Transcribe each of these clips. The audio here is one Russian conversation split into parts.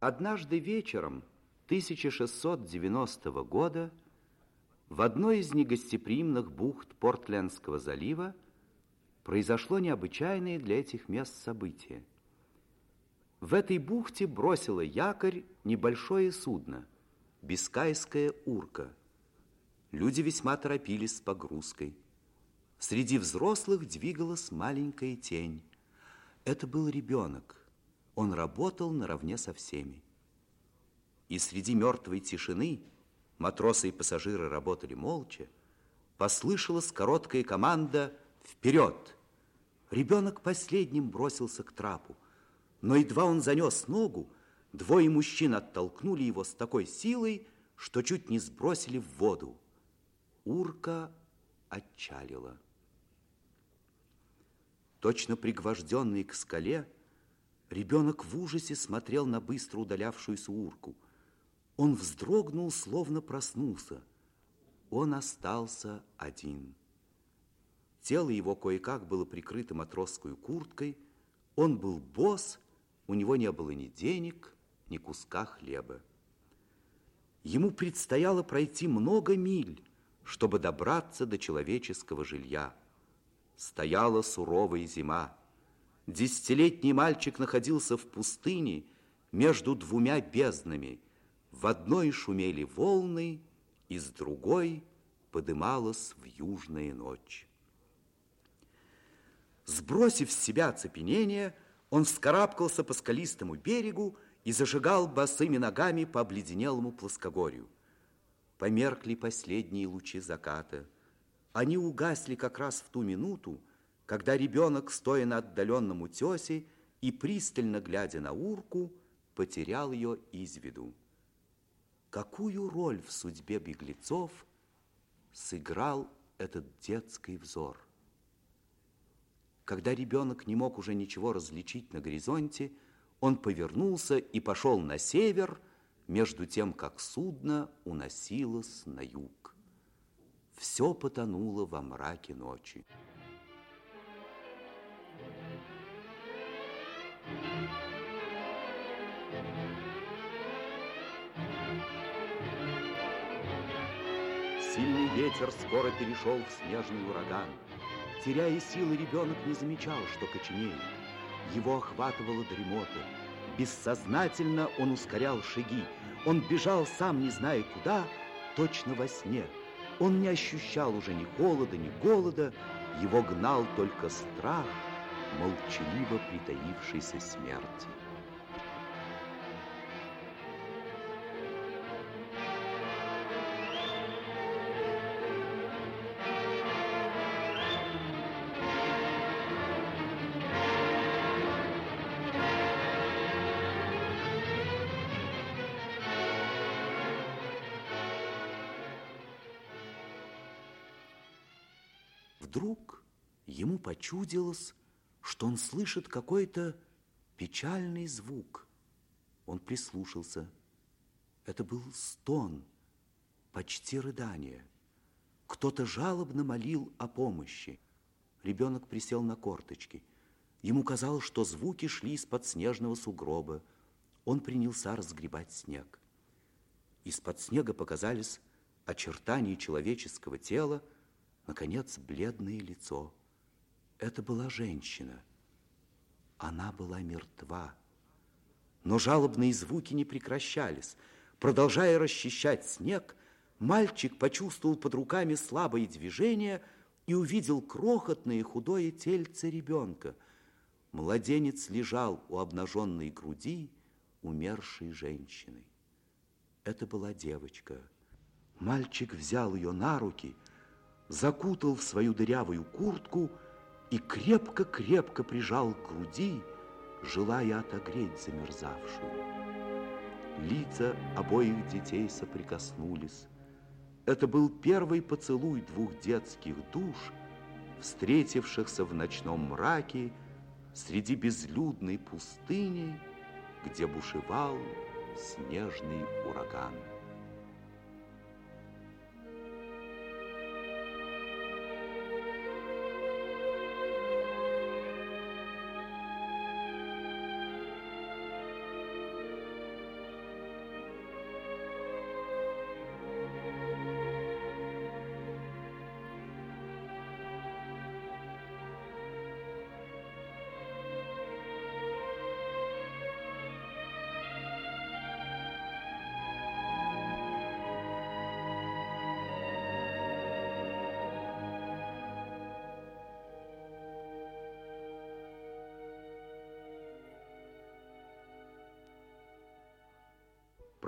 Однажды вечером 1690 года в одной из негостеприимных бухт Портлендского залива произошло необычайное для этих мест событие. В этой бухте бросило якорь небольшое судно, Бискайская урка. Люди весьма торопились с погрузкой. Среди взрослых двигалась маленькая тень. Это был ребенок. Он работал наравне со всеми. И среди мертвой тишины матросы и пассажиры работали молча. Послышалась короткая команда «Вперед!». Ребенок последним бросился к трапу. Но едва он занес ногу, двое мужчин оттолкнули его с такой силой, что чуть не сбросили в воду. Урка отчалила. Точно пригвожденный к скале, Ребенок в ужасе смотрел на быстро удалявшуюся урку. Он вздрогнул, словно проснулся. Он остался один. Тело его кое-как было прикрыто матросской курткой. Он был босс, у него не было ни денег, ни куска хлеба. Ему предстояло пройти много миль, чтобы добраться до человеческого жилья. Стояла суровая зима. Десятилетний мальчик находился в пустыне между двумя безднами. В одной шумели волны, из другой подымалась в южная ночь. Сбросив с себя оцепенение, он вскарабкался по скалистому берегу и зажигал босыми ногами по обледенелому плоскогорью. Померкли последние лучи заката. Они угасли как раз в ту минуту, когда ребенок, стоя на отдаленном утесе и пристально глядя на урку, потерял ее из виду. Какую роль в судьбе беглецов сыграл этот детский взор? Когда ребенок не мог уже ничего различить на горизонте, он повернулся и пошел на север, между тем, как судно уносилось на юг. Все потонуло во мраке ночи. Сильный ветер скоро перешел в снежный ураган. Теряя силы, ребенок не замечал, что коченеет. Его охватывала дремота. Бессознательно он ускорял шаги. Он бежал, сам не зная куда, точно во сне. Он не ощущал уже ни холода, ни голода. Его гнал только страх молчаливо притаившейся смерти. Вдруг ему почудилось, что он слышит какой-то печальный звук. Он прислушался. Это был стон, почти рыдание. Кто-то жалобно молил о помощи. Ребенок присел на корточки. Ему казалось, что звуки шли из-под снежного сугроба. Он принялся разгребать снег. Из-под снега показались очертания человеческого тела, наконец, бледное лицо. Это была женщина. Она была мертва. Но жалобные звуки не прекращались. Продолжая расчищать снег, мальчик почувствовал под руками слабые движения и увидел крохотное худое тельце ребенка. Младенец лежал у обнаженной груди умершей женщины. Это была девочка. Мальчик взял ее на руки – закутал в свою дырявую куртку и крепко-крепко прижал к груди, желая отогреть замерзавшую. Лица обоих детей соприкоснулись. Это был первый поцелуй двух детских душ, встретившихся в ночном мраке среди безлюдной пустыни, где бушевал снежный ураган.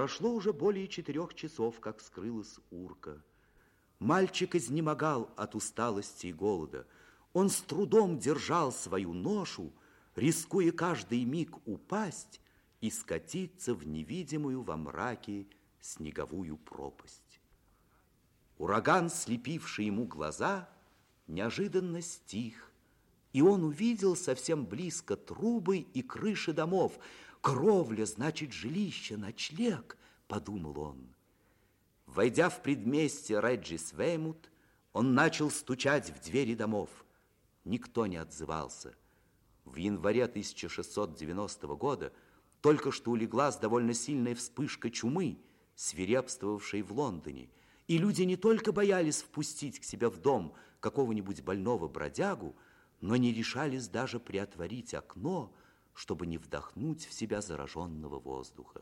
Прошло уже более четырех часов, как скрылась урка. Мальчик изнемогал от усталости и голода. Он с трудом держал свою ношу, рискуя каждый миг упасть и скатиться в невидимую во мраке снеговую пропасть. Ураган, слепивший ему глаза, неожиданно стих, и он увидел совсем близко трубы и крыши домов. Кровля, значит, жилище, ночлег, подумал он. Войдя в предместье Реджис Веймут, он начал стучать в двери домов. Никто не отзывался. В январе 1690 года только что улеглась довольно сильная вспышка чумы, свирепствовавшей в Лондоне, и люди не только боялись впустить к себе в дом какого-нибудь больного бродягу, но не решались даже приотворить окно, чтобы не вдохнуть в себя зараженного воздуха.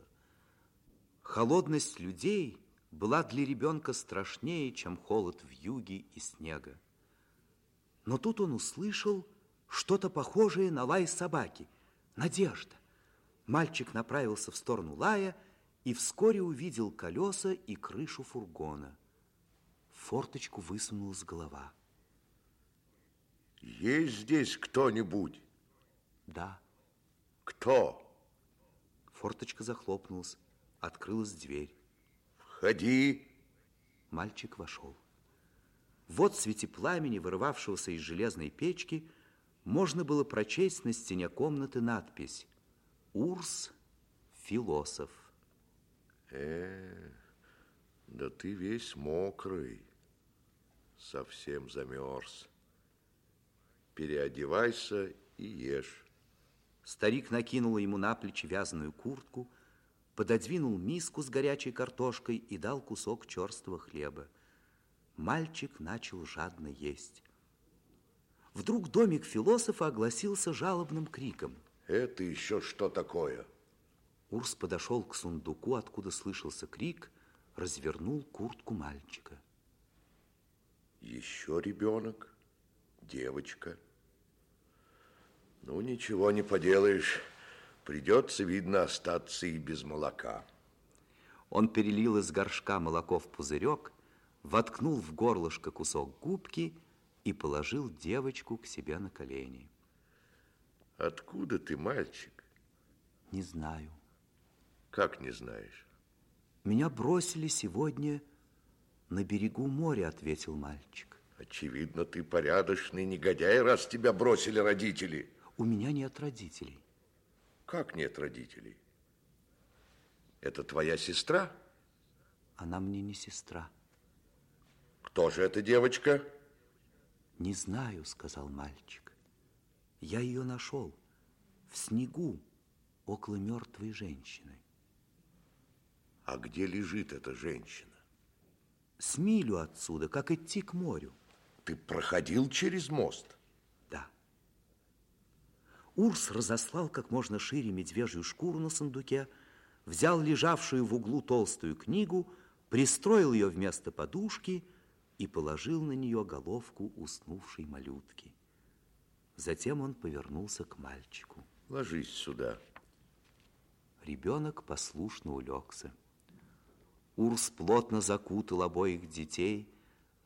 Холодность людей была для ребенка страшнее, чем холод в юге и снега. Но тут он услышал что-то похожее на лай собаки. Надежда. Мальчик направился в сторону лая и вскоре увидел колеса и крышу фургона. В форточку высунулась голова. Есть здесь кто-нибудь? Да. Кто? Форточка захлопнулась, открылась дверь. Входи. Мальчик вошел. Вот в свете пламени, вырывавшегося из железной печки, можно было прочесть на стене комнаты надпись «Урс – философ». Э, да ты весь мокрый, совсем замерз. Переодевайся и ешь. Старик накинул ему на плечи вязаную куртку, пододвинул миску с горячей картошкой и дал кусок черствого хлеба. Мальчик начал жадно есть. Вдруг домик философа огласился жалобным криком. Это еще что такое? Урс подошел к сундуку, откуда слышался крик, развернул куртку мальчика. Еще ребенок, девочка. Ну, ничего не поделаешь. Придется, видно, остаться и без молока. Он перелил из горшка молоко в пузырек, воткнул в горлышко кусок губки и положил девочку к себе на колени. Откуда ты, мальчик? Не знаю. Как не знаешь? Меня бросили сегодня на берегу моря, ответил мальчик. Очевидно, ты порядочный негодяй, раз тебя бросили родители. У меня нет родителей. Как нет родителей? Это твоя сестра? Она мне не сестра. Кто же эта девочка? Не знаю, сказал мальчик. Я ее нашел в снегу около мертвой женщины. А где лежит эта женщина? С милю отсюда, как идти к морю. Ты проходил через мост? Урс разослал как можно шире медвежью шкуру на сундуке, взял лежавшую в углу толстую книгу, пристроил ее вместо подушки и положил на нее головку уснувшей малютки. Затем он повернулся к мальчику. Ложись сюда. Ребенок послушно улегся. Урс плотно закутал обоих детей,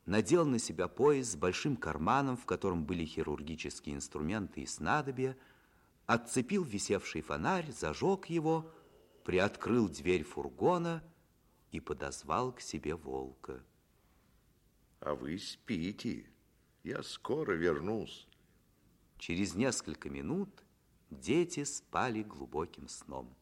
надел на себя пояс с большим карманом, в котором были хирургические инструменты и снадобья, отцепил висевший фонарь, зажег его, приоткрыл дверь фургона и подозвал к себе волка. А вы спите, я скоро вернусь. Через несколько минут дети спали глубоким сном.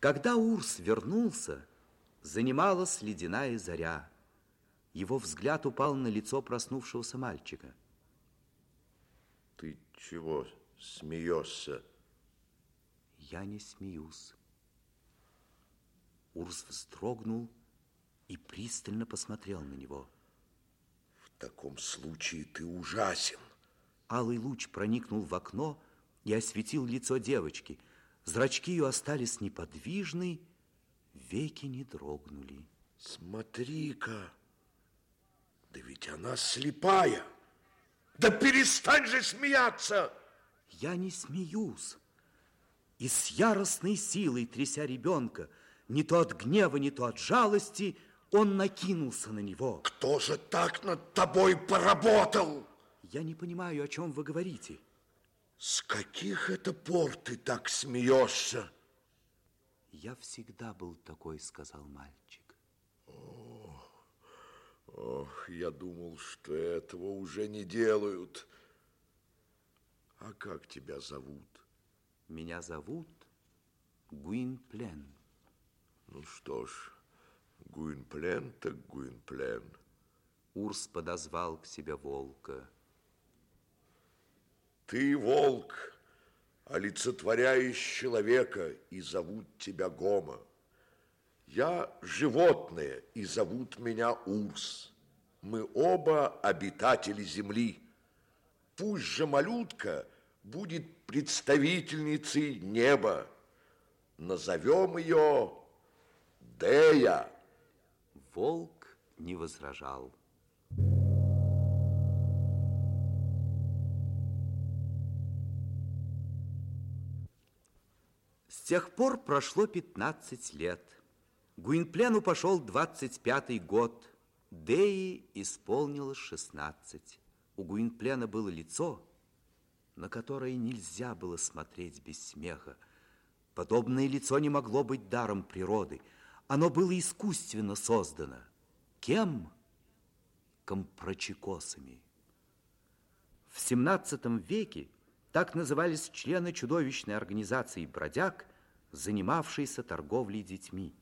Когда Урс вернулся, занималась ледяная заря. Его взгляд упал на лицо проснувшегося мальчика. Ты чего смеешься? Я не смеюсь. Урс вздрогнул и пристально посмотрел на него. В таком случае ты ужасен. Алый луч проникнул в окно и осветил лицо девочки. Зрачки ее остались неподвижны, веки не дрогнули. Смотри-ка, да ведь она слепая. Да перестань же смеяться! Я не смеюсь. И с яростной силой, тряся ребенка, не то от гнева, не то от жалости, он накинулся на него. Кто же так над тобой поработал? Я не понимаю, о чем вы говорите. С каких это пор ты так смеешься? Я всегда был такой, сказал мальчик. ох, я думал, что этого уже не делают. А как тебя зовут? Меня зовут Гуинплен. Ну что ж, Гуинплен так Гуинплен. Урс подозвал к себе волка. Ты волк, олицетворяешь человека, и зовут тебя Гома. Я животное, и зовут меня Урс. Мы оба обитатели земли. Пусть же малютка будет представительницей неба. Назовем ее Дея. Волк не возражал. Тех пор прошло 15 лет. Гуинплену пошел 25-й год. Деи исполнилось 16. У Гуинплена было лицо, на которое нельзя было смотреть без смеха. Подобное лицо не могло быть даром природы. Оно было искусственно создано. Кем? Компрочекосами. В 17 веке так назывались члены чудовищной организации бродяг, занимавшиеся торговлей детьми.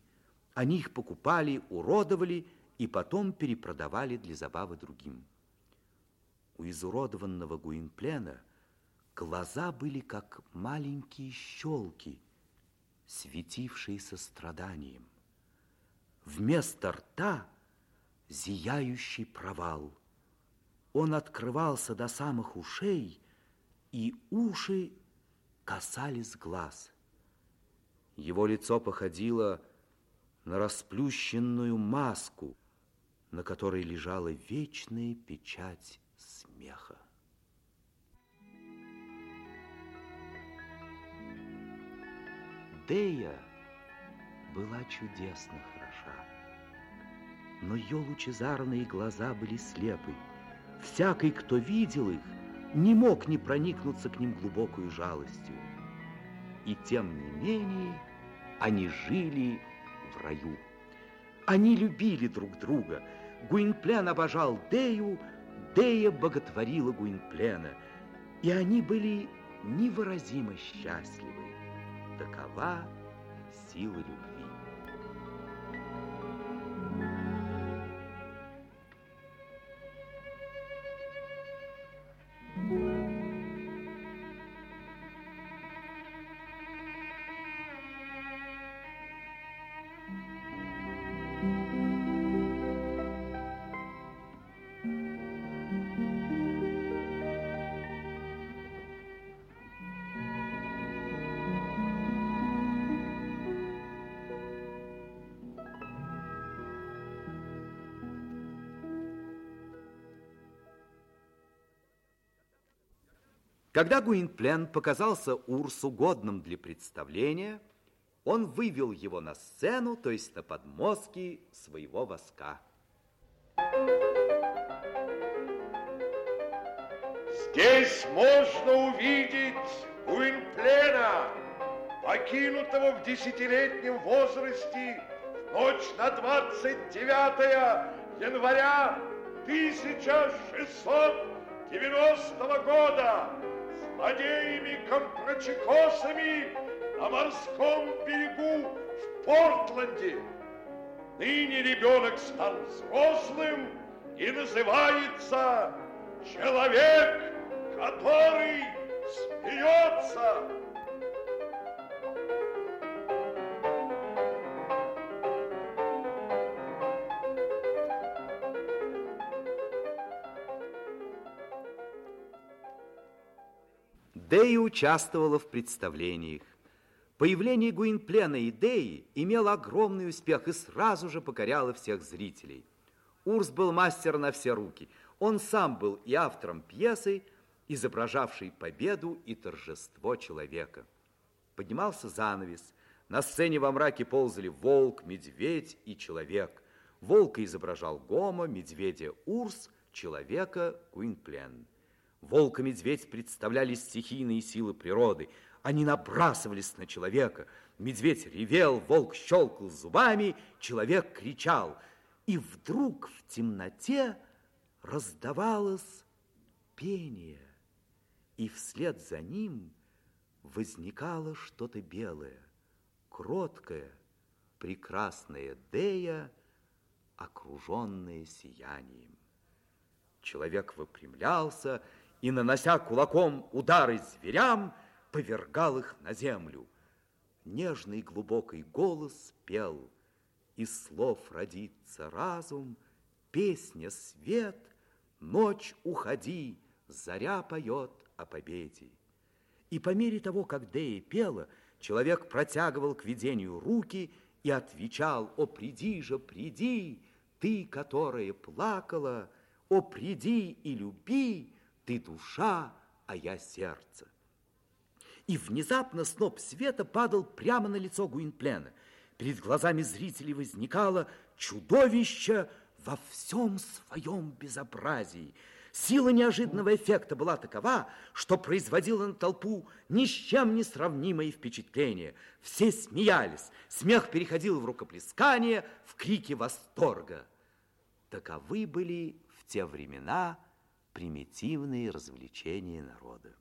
Они их покупали, уродовали и потом перепродавали для забавы другим. У изуродованного Гуинплена глаза были как маленькие щелки, светившиеся страданием. Вместо рта зияющий провал. Он открывался до самых ушей, и уши касались глаз. Его лицо походило на расплющенную маску, на которой лежала вечная печать смеха. Дея была чудесно хороша, но ее лучезарные глаза были слепы. Всякий, кто видел их, не мог не проникнуться к ним глубокой жалостью. И тем не менее они жили в раю. Они любили друг друга. Гуинплен обожал Дею, Дея боготворила Гуинплена, и они были невыразимо счастливы. Такова сила любви. Когда Гуинплен показался Урсу годным для представления, он вывел его на сцену, то есть на подмостки своего воска. Здесь можно увидеть Гуинплена, покинутого в десятилетнем возрасте в ночь на 29 января 1690 года злодеями-компрочекосами на морском берегу в Портленде. Ныне ребенок стал взрослым и называется человек, который смеется. Дея участвовала в представлениях. Появление Гуинплена и Деи имело огромный успех и сразу же покоряло всех зрителей. Урс был мастер на все руки. Он сам был и автором пьесы, изображавшей победу и торжество человека. Поднимался занавес. На сцене во мраке ползали волк, медведь и человек. Волка изображал Гома, медведя Урс, человека Гуинплен. Волк и медведь представляли стихийные силы природы. Они набрасывались на человека. Медведь ревел, волк щелкал зубами, человек кричал. И вдруг в темноте раздавалось пение, и вслед за ним возникало что-то белое, кроткое, прекрасная Дея, окруженная сиянием. Человек выпрямлялся и, нанося кулаком удары зверям, повергал их на землю. Нежный глубокий голос пел, из слов родится разум, песня свет, ночь уходи, заря поет о победе. И по мере того, как Дея пела, человек протягивал к видению руки и отвечал, «О, приди же, приди, ты, которая плакала, о, приди и люби, ты душа, а я сердце. И внезапно сноп света падал прямо на лицо Гуинплена. Перед глазами зрителей возникало чудовище во всем своем безобразии. Сила неожиданного эффекта была такова, что производила на толпу ни с чем не сравнимое впечатление. Все смеялись, смех переходил в рукоплескание, в крики восторга. Таковы были в те времена примитивные развлечения народа.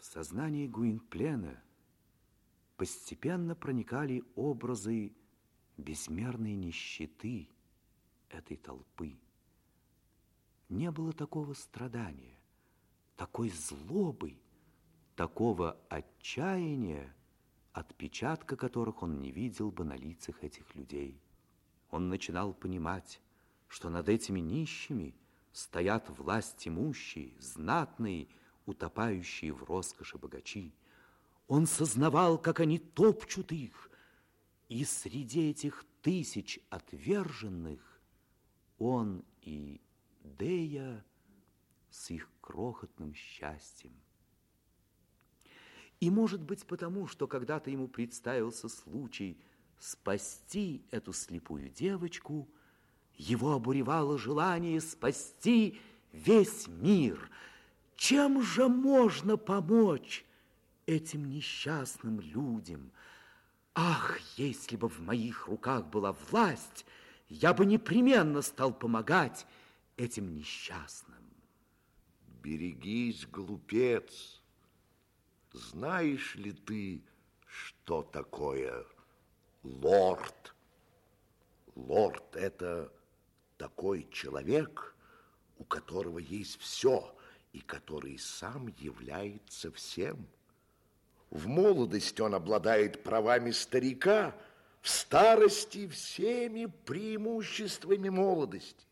В сознании Гуинплена постепенно проникали образы безмерной нищеты этой толпы. Не было такого страдания, такой злобы, такого отчаяния, отпечатка которых он не видел бы на лицах этих людей. Он начинал понимать, что над этими нищими стоят власть имущие, знатные, утопающие в роскоши богачи. Он сознавал, как они топчут их, и среди этих тысяч отверженных он и Дея с их крохотным счастьем. И, может быть, потому, что когда-то ему представился случай спасти эту слепую девочку – его обуревало желание спасти весь мир. Чем же можно помочь этим несчастным людям? Ах, если бы в моих руках была власть, я бы непременно стал помогать этим несчастным. Берегись, глупец. Знаешь ли ты, что такое лорд? Лорд – это такой человек, у которого есть все, и который сам является всем. В молодости он обладает правами старика, в старости всеми преимуществами молодости.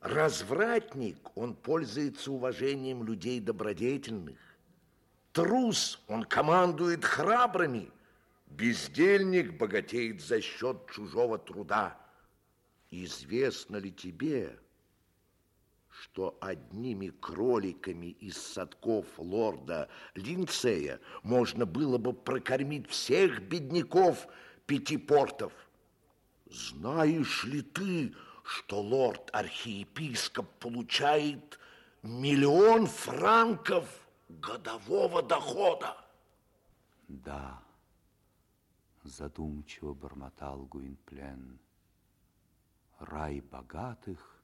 Развратник, он пользуется уважением людей добродетельных. Трус, он командует храбрыми. Бездельник богатеет за счет чужого труда. Известно ли тебе, что одними кроликами из садков лорда Линцея можно было бы прокормить всех бедняков пяти портов? Знаешь ли ты, что лорд-архиепископ получает миллион франков годового дохода? Да, задумчиво бормотал Гуинплен рай богатых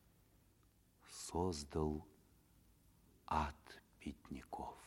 создал ад бедняков.